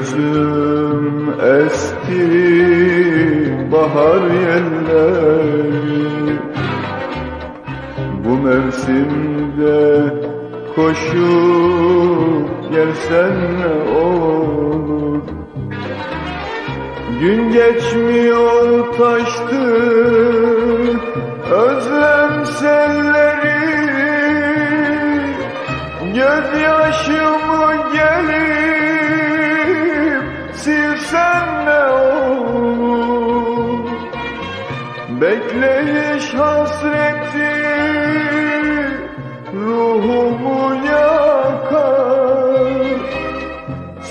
gözüm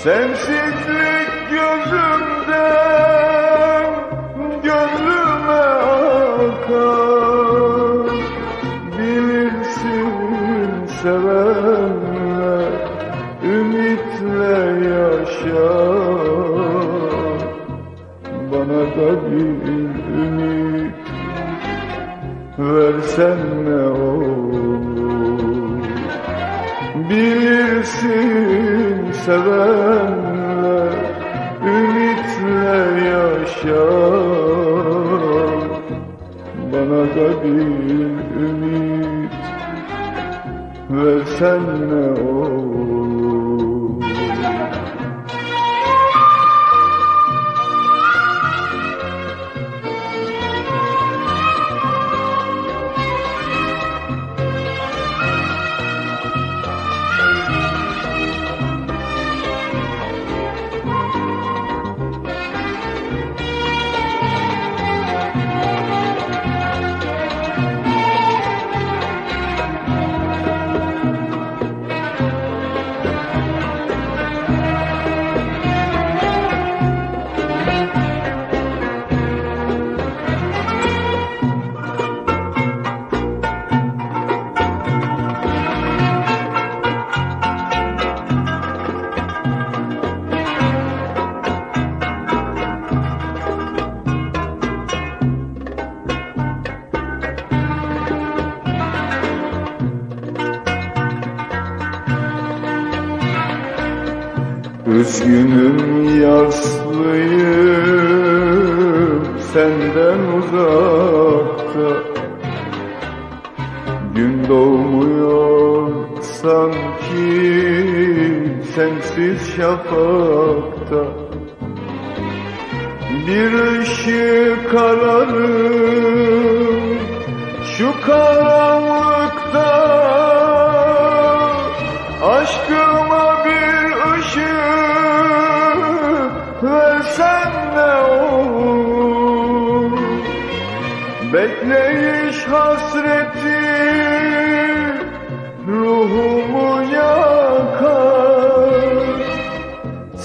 Sensizlik gözümden gönlüme akar. Bilirsin sevenler ümitle yaşar. Bana da bir ümit versen ne olur? Bilirsin sevenler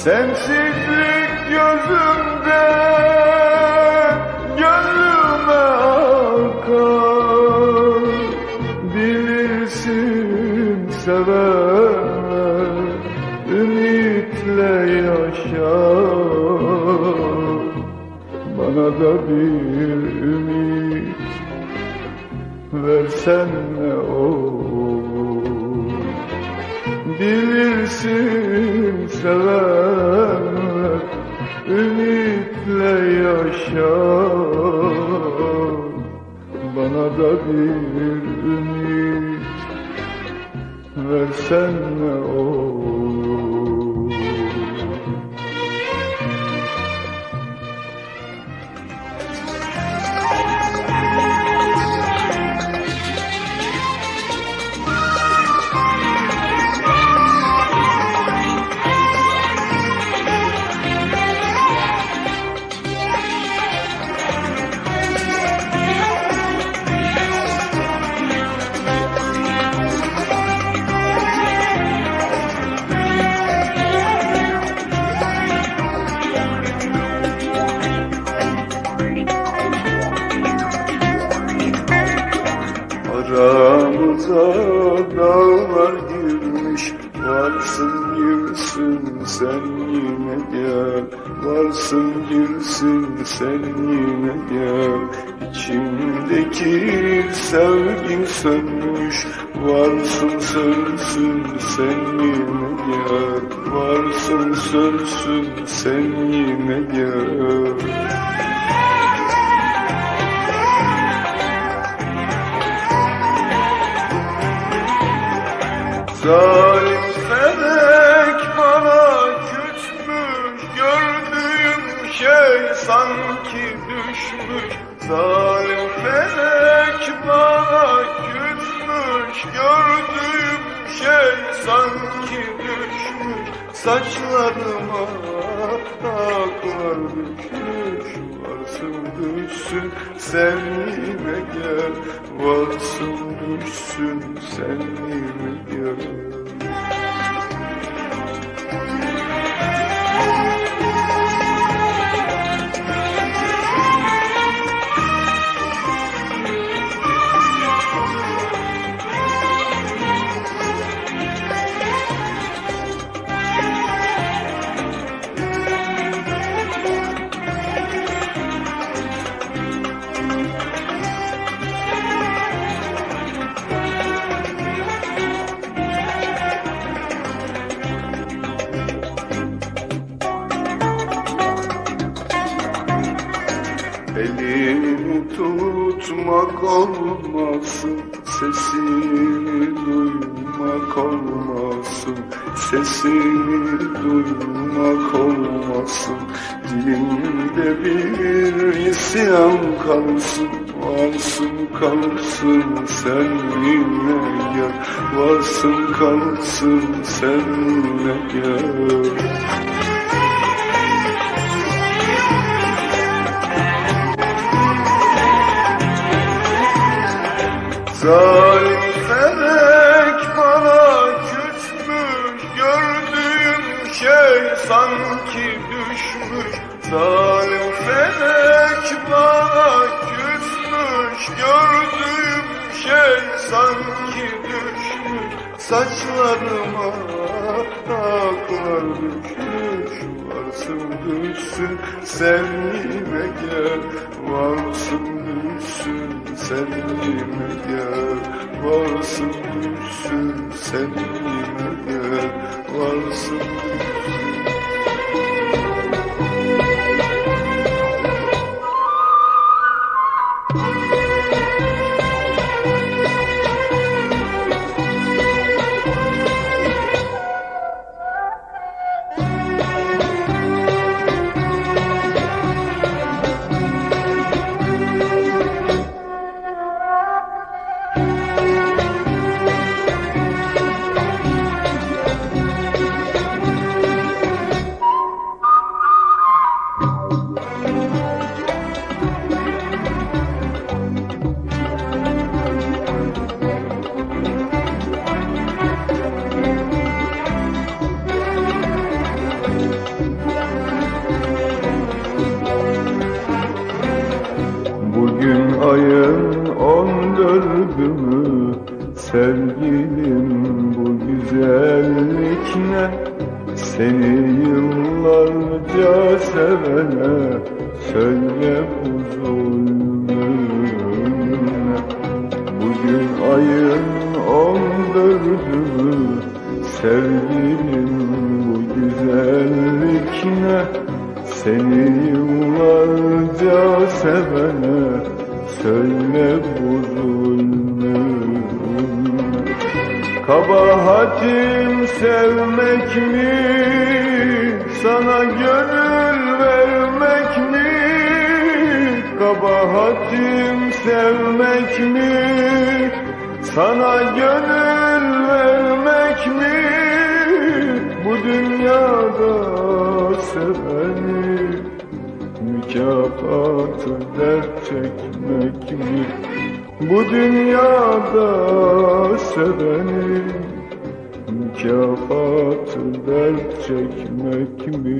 Sensizlik gözümde gönlüme akar. Bilirsin sever ümitle yaşar. Bana da bir ümit versen ne olur? Bilirsin sevenler da bir ümit. Versen ne olur Aramıza dağlar girmiş Varsın girsin sen yine gel. Varsın girsin sen yine gel. İçimdeki sevgin sönmüş Varsın sönsün sen yine gel. Varsın sönsün sen yine gel Zalim felek bana küsmüş Gördüğüm şey sanki düşmüş. Zalim felek bana küsmüş Gördüğüm şey sanki düşmüş. Saçlarıma aklar düşmüş Varsın düşsün sen yine gel. Varsın düşsün sen yine gel bir isyan kalsın Varsın kalsın sen yine gel. Varsın kalsın sen yine gel. Zalim felek bana küsmüş Gördüğüm şey sanki düşmüş. Zalim Gördüğüm şey sanki düşmüş Saçlarıma aklar düşmüş Varsın düşsün sen yine gel. Varsın düşsün sen yine gel. Varsın düşsün sen yine gel. Varsın düşsün güzellik ne Seni yıllarca sevene Söyle bu Bugün ayın on dördü Sevgilim bu güzellik ne Seni yıllarca sevene Söyle bu Kabahatim sevmek mi? Sana gönül vermek mi? Kabahatim sevmek mi? Sana gönül vermek mi? Bu dünyada seveni Mükafatı dert çekmek mi Bu dünyada seveni Mükafatı dert çekmek mi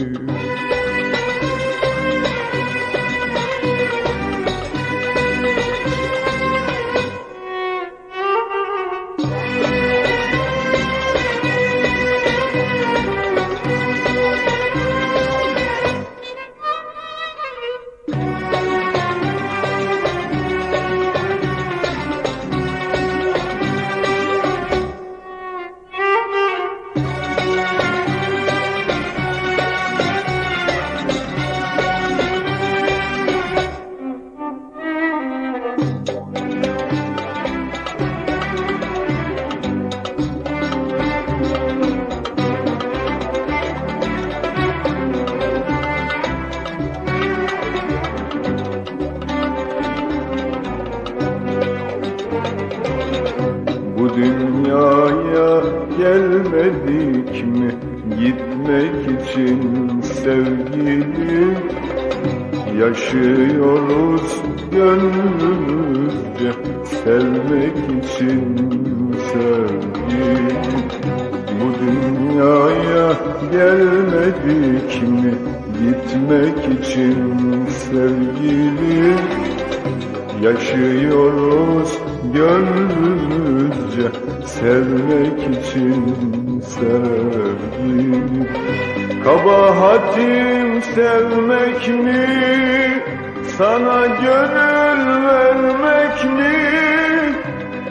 Sana gönül vermek mi?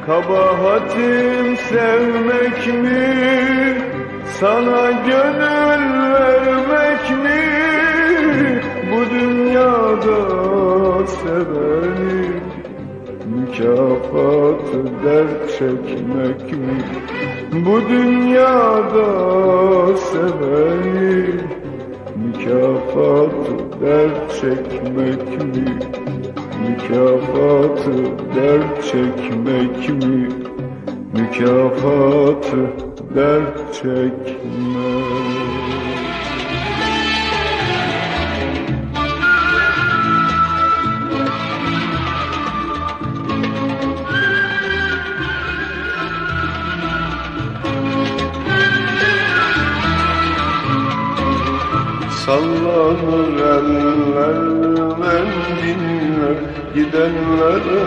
Kabahatim sevmek mi? Sana gönül vermek mi? Bu dünyada seveni Mükafatı dert çekmek mi? Bu dünyada seveni Mükafatı dert çekmek mi? Mükafatı dert çekmek mi? Mükafatı dert çekmek Sallanır eller mendiller Gidenlere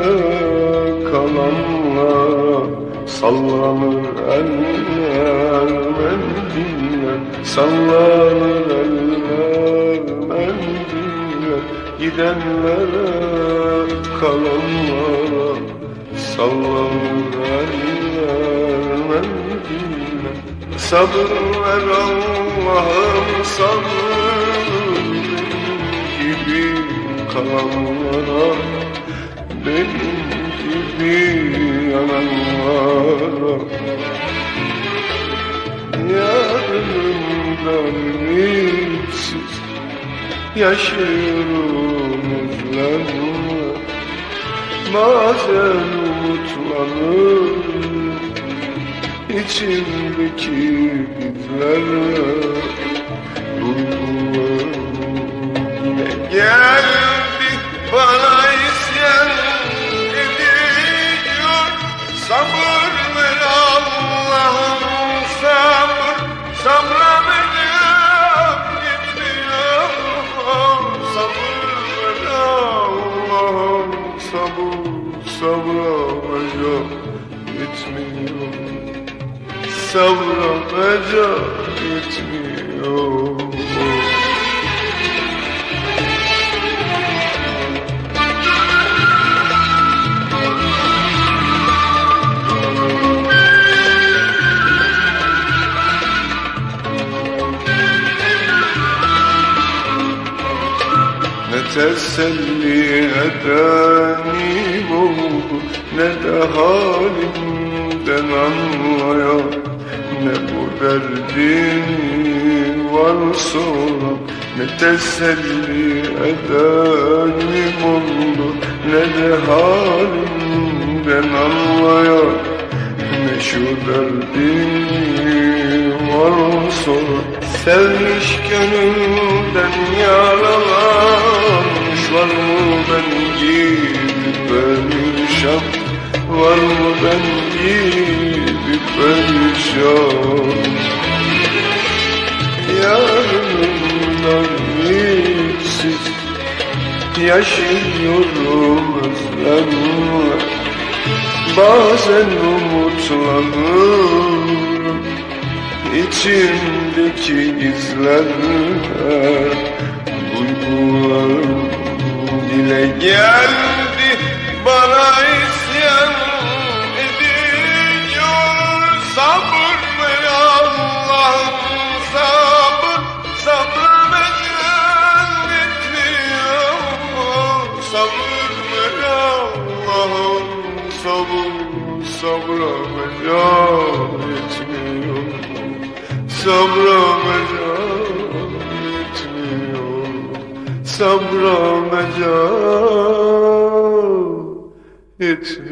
kalanlara Sallanır eller mendiller Sallanır eller mendiller Gidenlere kalanlara. Sallanır eller mendiller Sabır ver Allah'ım sabır gibi kalanlara Benim gibi yananlara. Yarınımdan ümitsiz yaşıyorum özlemle. Bazen umutlanır İçimdeki bizlerle Duygularım yine Sabra mecal etmiyor Ne teselli edenim oldu Ne de halimden anlayan Ne bu derdin var soran Ne teselli edenim oldu Ne de halimden anlayan Ne şu derdin var soran Sevmiş gönülden yaralanmış Var mı ben gibi perişan Var mı ben gibi perişan Yarınımdan ümitsiz Yaşıyorum özlemle Bazen umutlanırım İçimdeki gizlenme Duygularım dile geldi Bana Sabra mecal etmiyor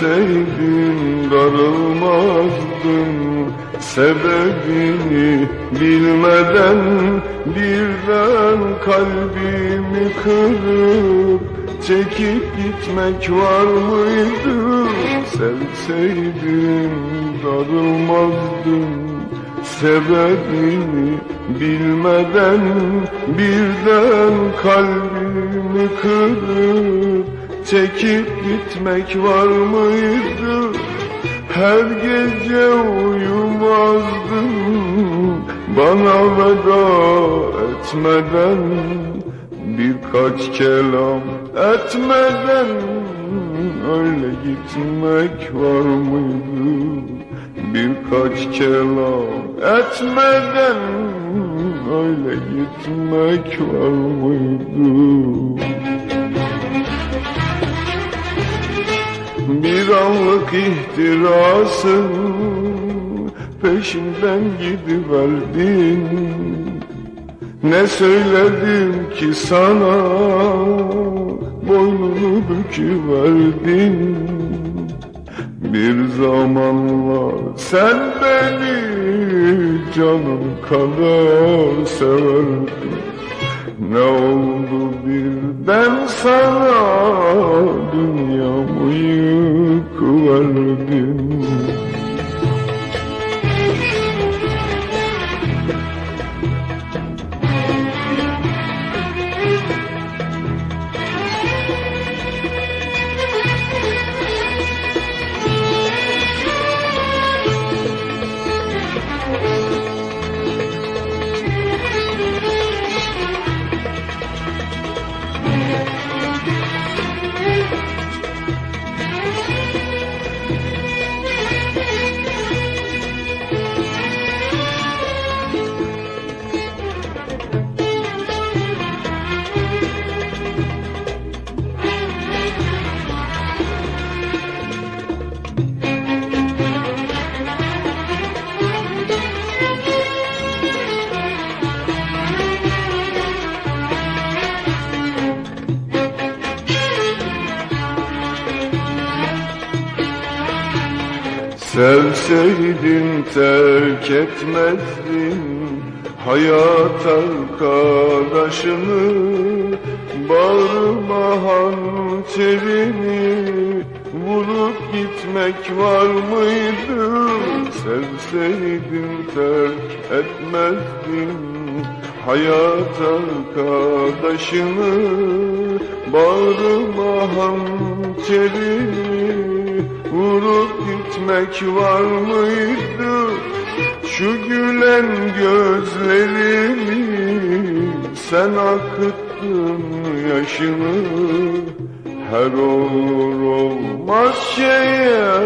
Sevseydin darılmazdın Sebebini bilmeden Birden kalbimi kırıp Çekip gitmek var mıydı? Sevseydin darılmazdın Sebebini bilmeden Birden kalbimi kırıp Çekip gitmek var mıydı? Her gece uyumazdım Bana veda etmeden Birkaç kelam etmeden Öyle gitmek var mıydı? Birkaç kelam etmeden Öyle gitmek var mıydı Bir anlık ihtirasın peşinden gidiverdin Ne söyledim ki sana boynunu büküverdin. Bir zamanlar sen beni canım kadar severdin ne oldu birden sana? Dünyamı yıkıverdin terk etmezdin Hayat arkadaşını Bağrıma hançerini Vurup gitmek var mıydı? Sevseydin terk etmezdin Hayat arkadaşını Bağrıma hançerini Vurup gitmek var mıydı gülen gözlerimi Sen akıttın yaşını Her olur olmaz şeye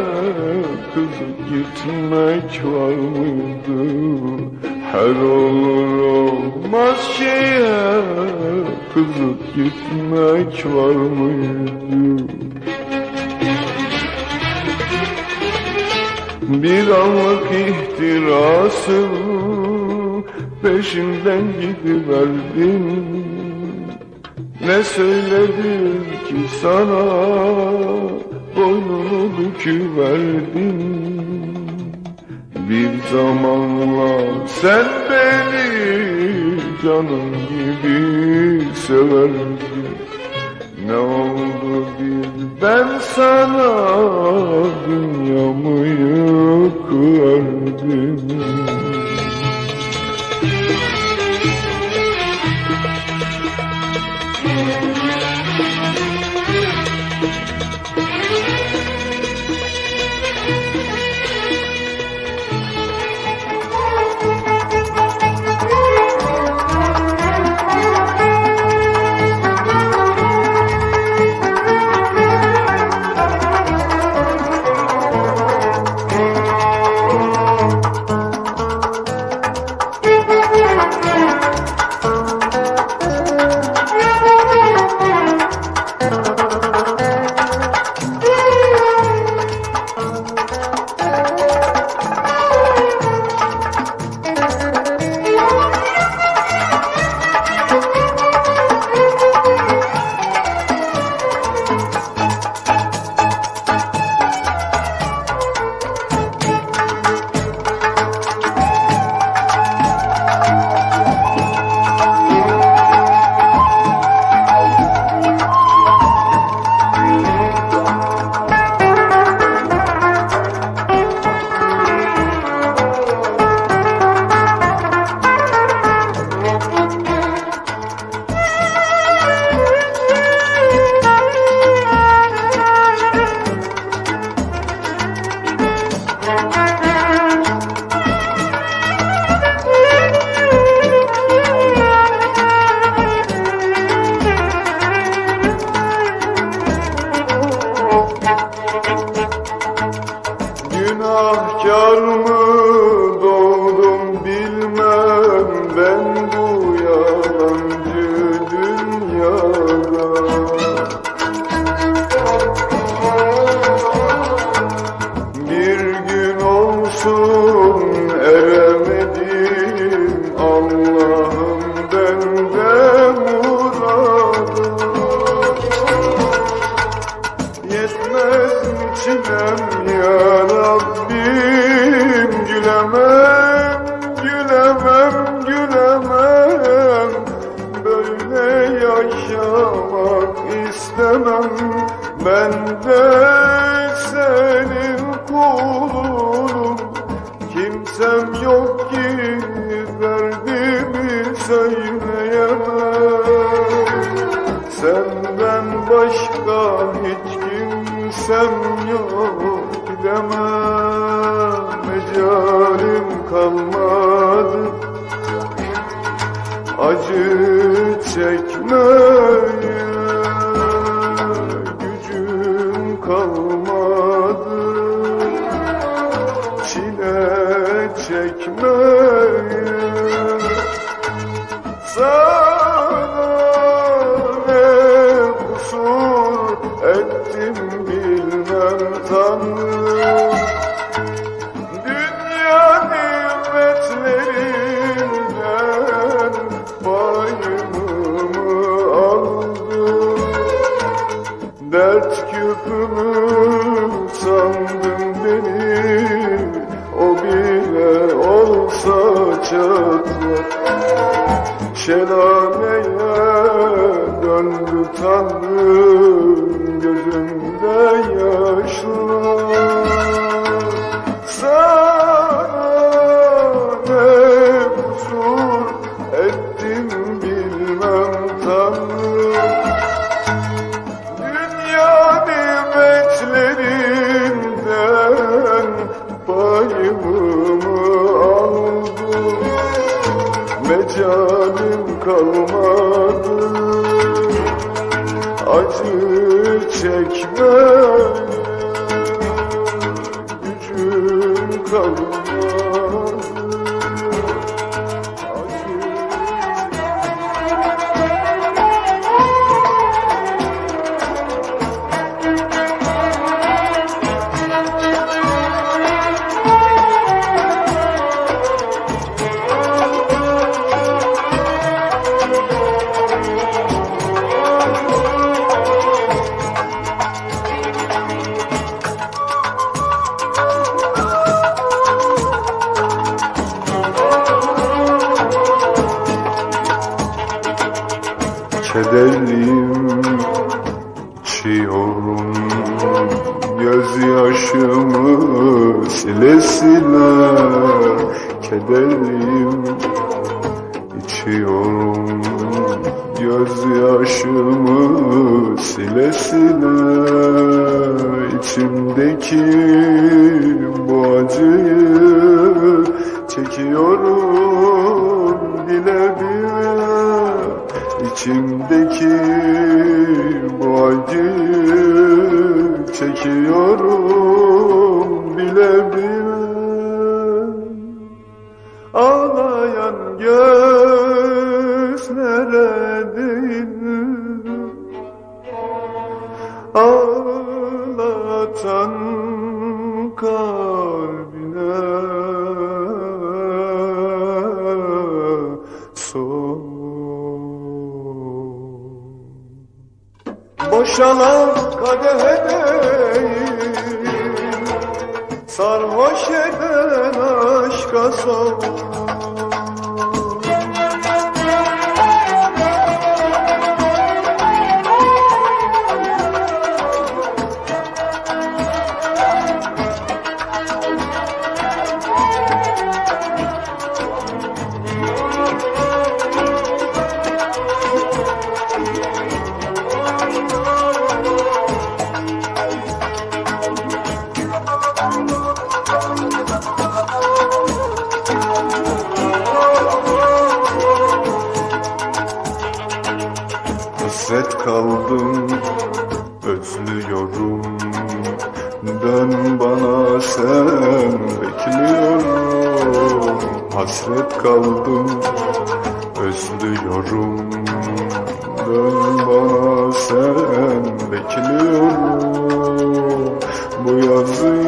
Kızıp gitmek var mıydı? Her olur olmaz şeye Kızıp gitmek var mıydı Bir anlık ihtirasın peşinden gidiverdin Ne söyledim ki sana boynunu büküverdin Bir zamanlar sen beni canım gibi severdin ne oldu birden sana dünyamı yıkıverdin Oh. Dön bana sen bekliyorum Bu yazı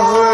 love.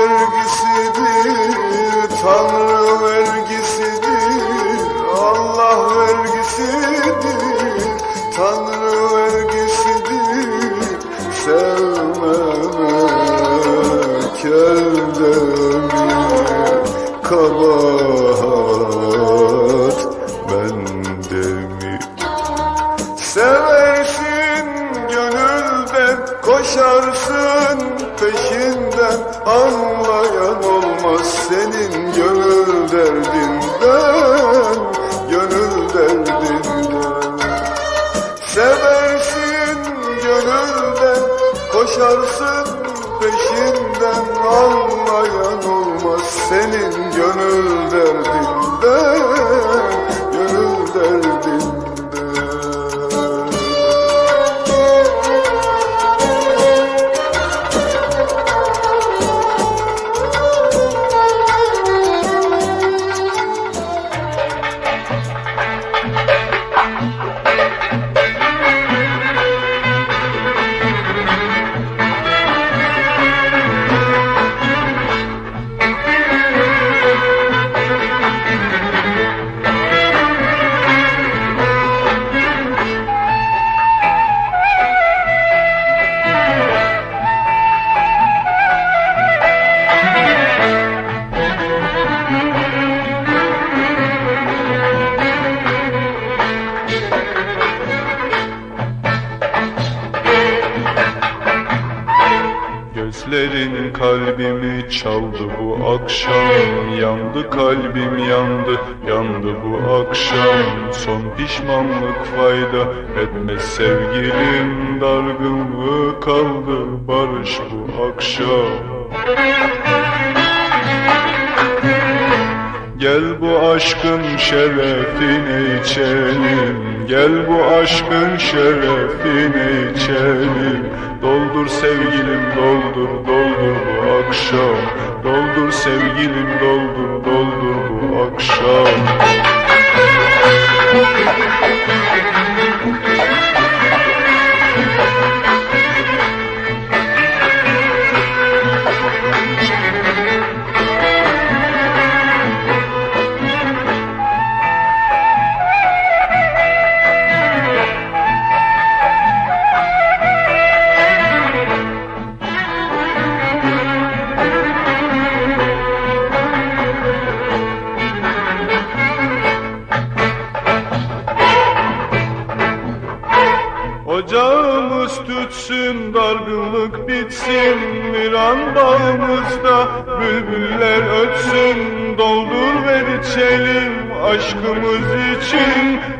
benim gönül derdim. Kalbim yandı, yandı bu akşam. Son pişmanlık fayda etmez sevgilim. Dargınlığı kaldı barış bu akşam? Gel bu aşkın şerefine içelim. Gel bu aşkın şerefine içelim. Doldur sevgilim doldur doldur bu akşam Doldur sevgilim doldur doldur bu akşam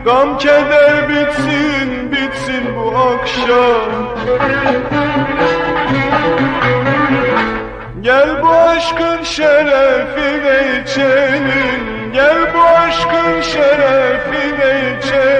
Gam keder bitsin, bitsin bu akşam. Gel bu aşkın şerefine içelim Gel bu aşkın şerefine içelim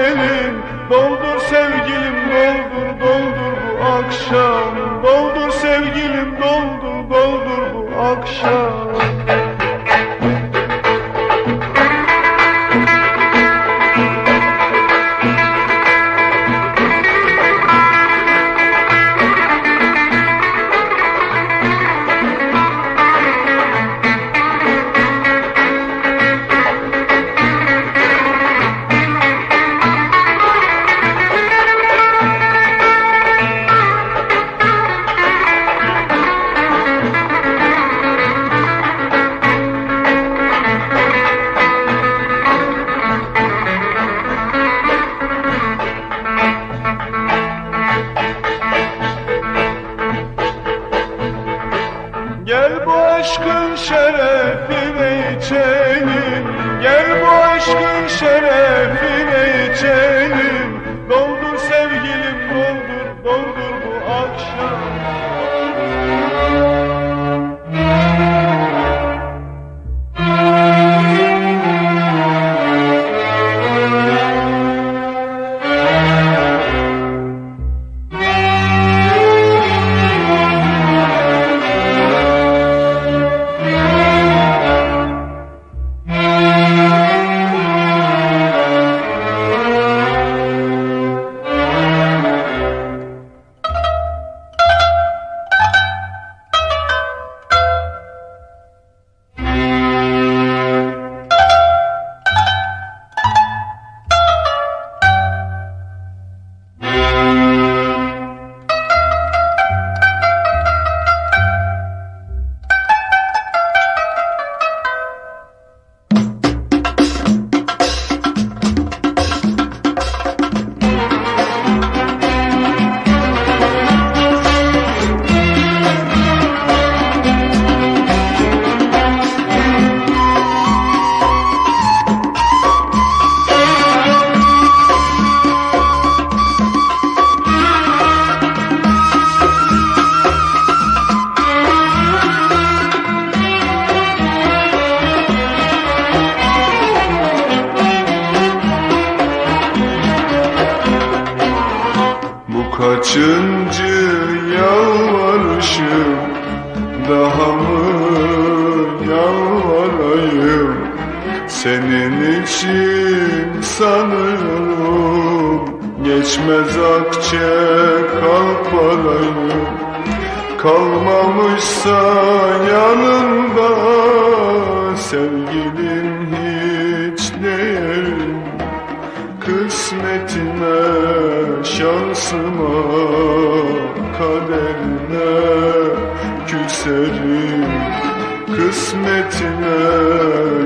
Kısmetime,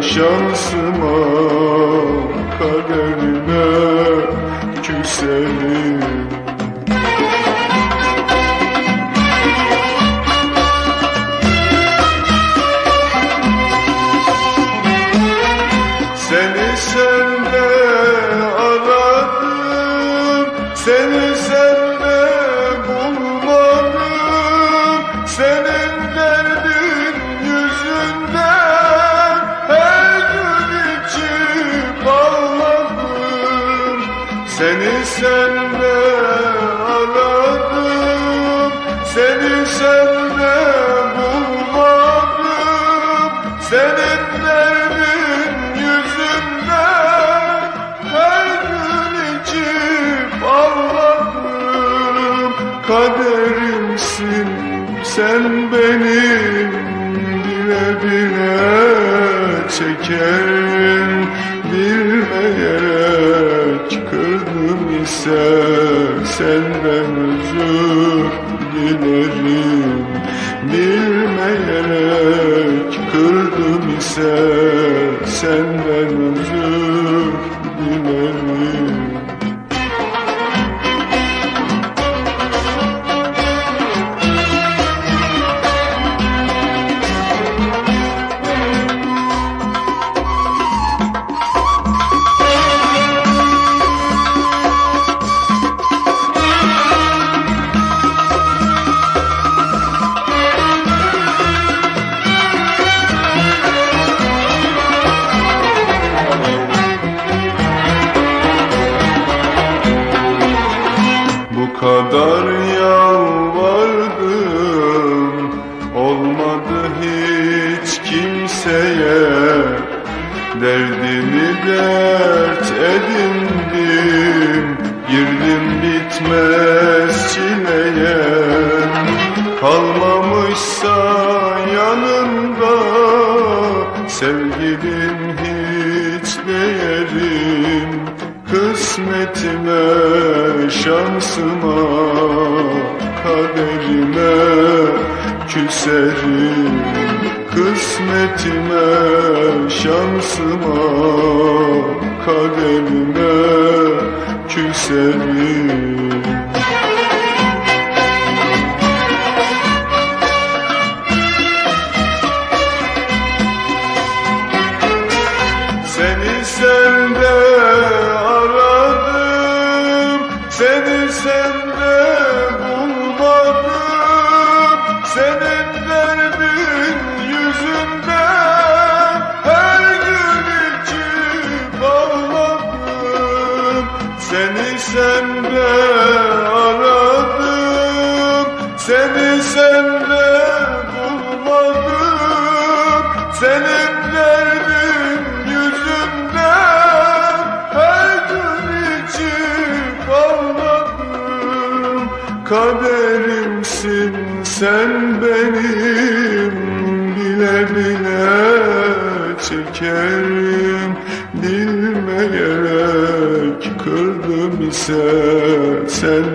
şansıma, kaderine küserim Menschen küserim kırdım ise